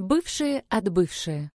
Бывшие от бывшие.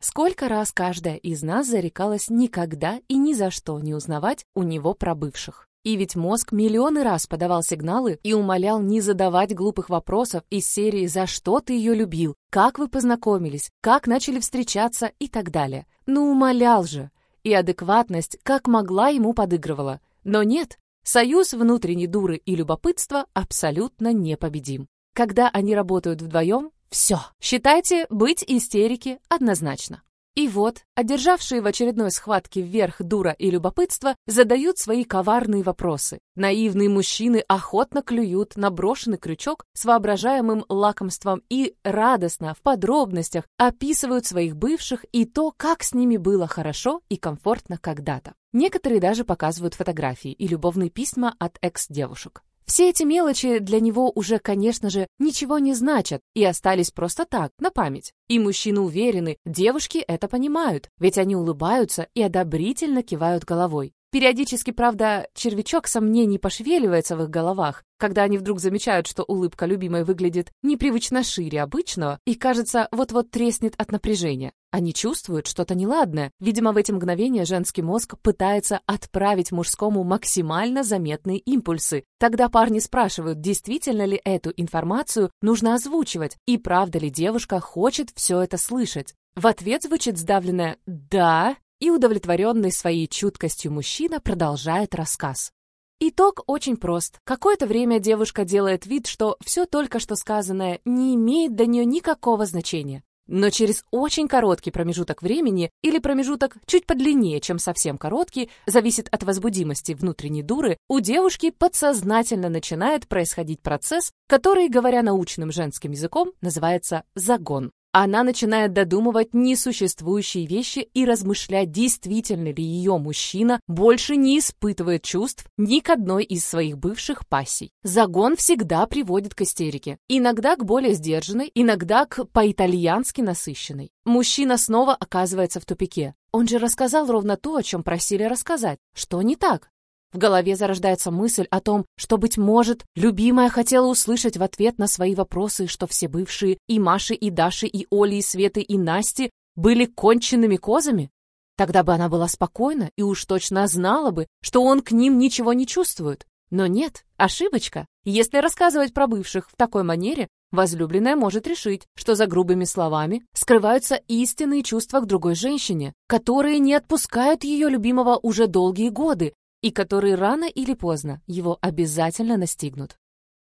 Сколько раз каждая из нас зарекалась никогда и ни за что не узнавать у него про бывших. И ведь мозг миллионы раз подавал сигналы и умолял не задавать глупых вопросов из серии «За что ты ее любил?», «Как вы познакомились?», «Как начали встречаться?» и так далее. Ну умолял же. И адекватность как могла ему подыгрывала. Но нет, союз внутренней дуры и любопытства абсолютно непобедим. Когда они работают вдвоем, все, считайте, быть истерики однозначно. И вот, одержавшие в очередной схватке вверх дура и любопытство, задают свои коварные вопросы. Наивные мужчины охотно клюют на брошенный крючок с воображаемым лакомством и радостно в подробностях описывают своих бывших и то, как с ними было хорошо и комфортно когда-то. Некоторые даже показывают фотографии и любовные письма от экс-девушек. Все эти мелочи для него уже, конечно же, ничего не значат и остались просто так, на память. И мужчины уверены, девушки это понимают, ведь они улыбаются и одобрительно кивают головой. Периодически, правда, червячок сомнений пошевеливается в их головах, когда они вдруг замечают, что улыбка любимой выглядит непривычно шире обычного и, кажется, вот-вот треснет от напряжения. Они чувствуют что-то неладное. Видимо, в эти мгновения женский мозг пытается отправить мужскому максимально заметные импульсы. Тогда парни спрашивают, действительно ли эту информацию нужно озвучивать, и правда ли девушка хочет все это слышать. В ответ звучит сдавленное «да», и удовлетворенный своей чуткостью мужчина продолжает рассказ. Итог очень прост. Какое-то время девушка делает вид, что все только что сказанное не имеет для нее никакого значения. Но через очень короткий промежуток времени или промежуток чуть подлиннее, чем совсем короткий, зависит от возбудимости внутренней дуры, у девушки подсознательно начинает происходить процесс, который, говоря научным женским языком, называется загон. Она начинает додумывать несуществующие вещи и размышлять, действительно ли ее мужчина больше не испытывает чувств ни к одной из своих бывших пассий. Загон всегда приводит к истерике. Иногда к более сдержанной, иногда к по-итальянски насыщенной. Мужчина снова оказывается в тупике. Он же рассказал ровно то, о чем просили рассказать. Что не так? В голове зарождается мысль о том, что, быть может, любимая хотела услышать в ответ на свои вопросы, что все бывшие и Маши, и Даши, и Оли, и Светы, и Насти были конченными козами? Тогда бы она была спокойна и уж точно знала бы, что он к ним ничего не чувствует. Но нет, ошибочка. Если рассказывать про бывших в такой манере, возлюбленная может решить, что за грубыми словами скрываются истинные чувства к другой женщине, которые не отпускают ее любимого уже долгие годы, и которые рано или поздно его обязательно настигнут.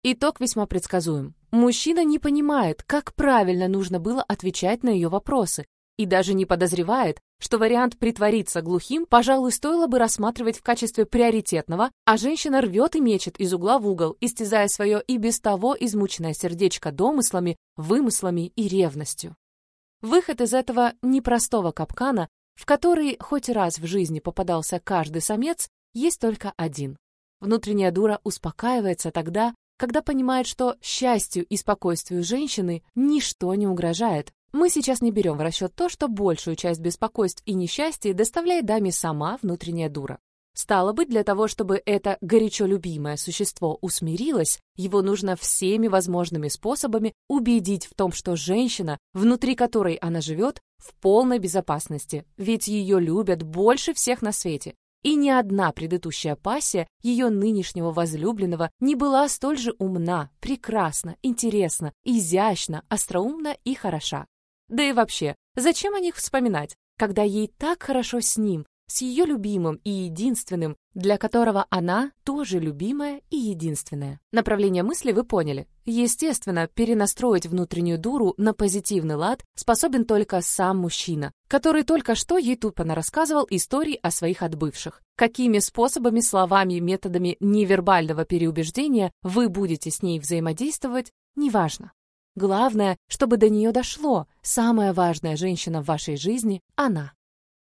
Итог весьма предсказуем. Мужчина не понимает, как правильно нужно было отвечать на ее вопросы, и даже не подозревает, что вариант притвориться глухим, пожалуй, стоило бы рассматривать в качестве приоритетного, а женщина рвет и мечет из угла в угол, истязая свое и без того измученное сердечко домыслами, вымыслами и ревностью. Выход из этого непростого капкана, в который хоть раз в жизни попадался каждый самец, есть только один. Внутренняя дура успокаивается тогда, когда понимает, что счастью и спокойствию женщины ничто не угрожает. Мы сейчас не берем в расчет то, что большую часть беспокойств и несчастья доставляет даме сама внутренняя дура. Стало быть, для того, чтобы это горячо любимое существо усмирилось, его нужно всеми возможными способами убедить в том, что женщина, внутри которой она живет, в полной безопасности, ведь ее любят больше всех на свете, и ни одна предыдущая пассия ее нынешнего возлюбленного не была столь же умна, прекрасна, интересна, изящна, остроумна и хороша. Да и вообще, зачем о них вспоминать, когда ей так хорошо с ним, с ее любимым и единственным, для которого она тоже любимая и единственная. Направление мысли вы поняли. Естественно, перенастроить внутреннюю дуру на позитивный лад способен только сам мужчина, который только что ей тупо рассказывал истории о своих отбывших. Какими способами, словами, методами невербального переубеждения вы будете с ней взаимодействовать, неважно. Главное, чтобы до нее дошло, самая важная женщина в вашей жизни – она.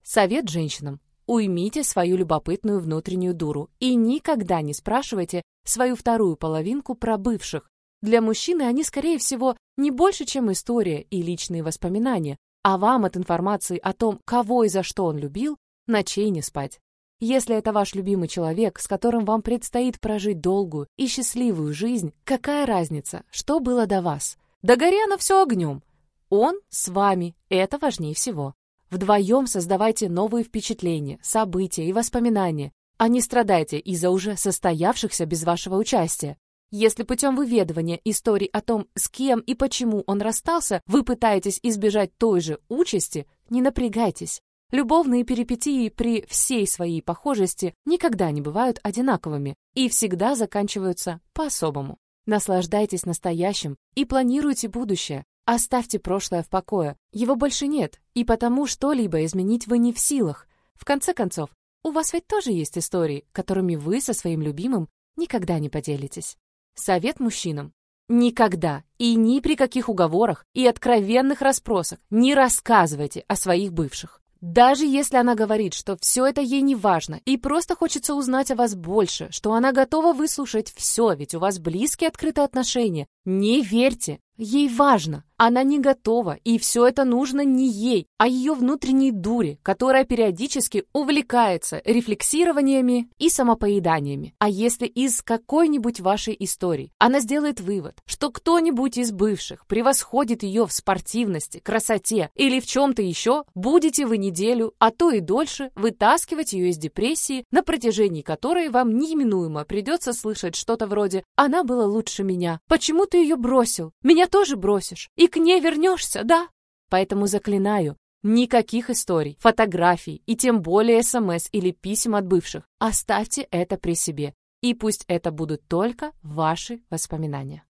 Совет женщинам. Уймите свою любопытную внутреннюю дуру и никогда не спрашивайте свою вторую половинку про бывших. Для мужчины они, скорее всего, не больше, чем история и личные воспоминания, а вам от информации о том, кого и за что он любил, ночей не спать. Если это ваш любимый человек, с которым вам предстоит прожить долгую и счастливую жизнь, какая разница, что было до вас? Да горя на все огнем. Он с вами. Это важнее всего. Вдвоем создавайте новые впечатления, события и воспоминания, а не страдайте из-за уже состоявшихся без вашего участия. Если путем выведывания историй о том, с кем и почему он расстался, вы пытаетесь избежать той же участи, не напрягайтесь. Любовные перипетии при всей своей похожести никогда не бывают одинаковыми и всегда заканчиваются по-особому. Наслаждайтесь настоящим и планируйте будущее. Оставьте прошлое в покое. Его больше нет, и потому что-либо изменить вы не в силах. В конце концов, у вас ведь тоже есть истории, которыми вы со своим любимым никогда не поделитесь. Совет мужчинам. Никогда и ни при каких уговорах и откровенных расспросах не рассказывайте о своих бывших. Даже если она говорит, что все это ей не важно, и просто хочется узнать о вас больше, что она готова выслушать все, ведь у вас близкие открытые отношения, не верьте, ей важно. Она не готова, и все это нужно не ей, а ее внутренней дуре, которая периодически увлекается рефлексированиями и самопоеданиями. А если из какой-нибудь вашей истории она сделает вывод, что кто-нибудь из бывших превосходит ее в спортивности, красоте или в чем-то еще, будете вы неделю, а то и дольше, вытаскивать ее из депрессии, на протяжении которой вам неминуемо придется слышать что-то вроде «она была лучше меня», «почему ты ее бросил?», «меня тоже бросишь?» и к ней вернешься, да? Поэтому заклинаю, никаких историй, фотографий и тем более СМС или писем от бывших. Оставьте это при себе, и пусть это будут только ваши воспоминания.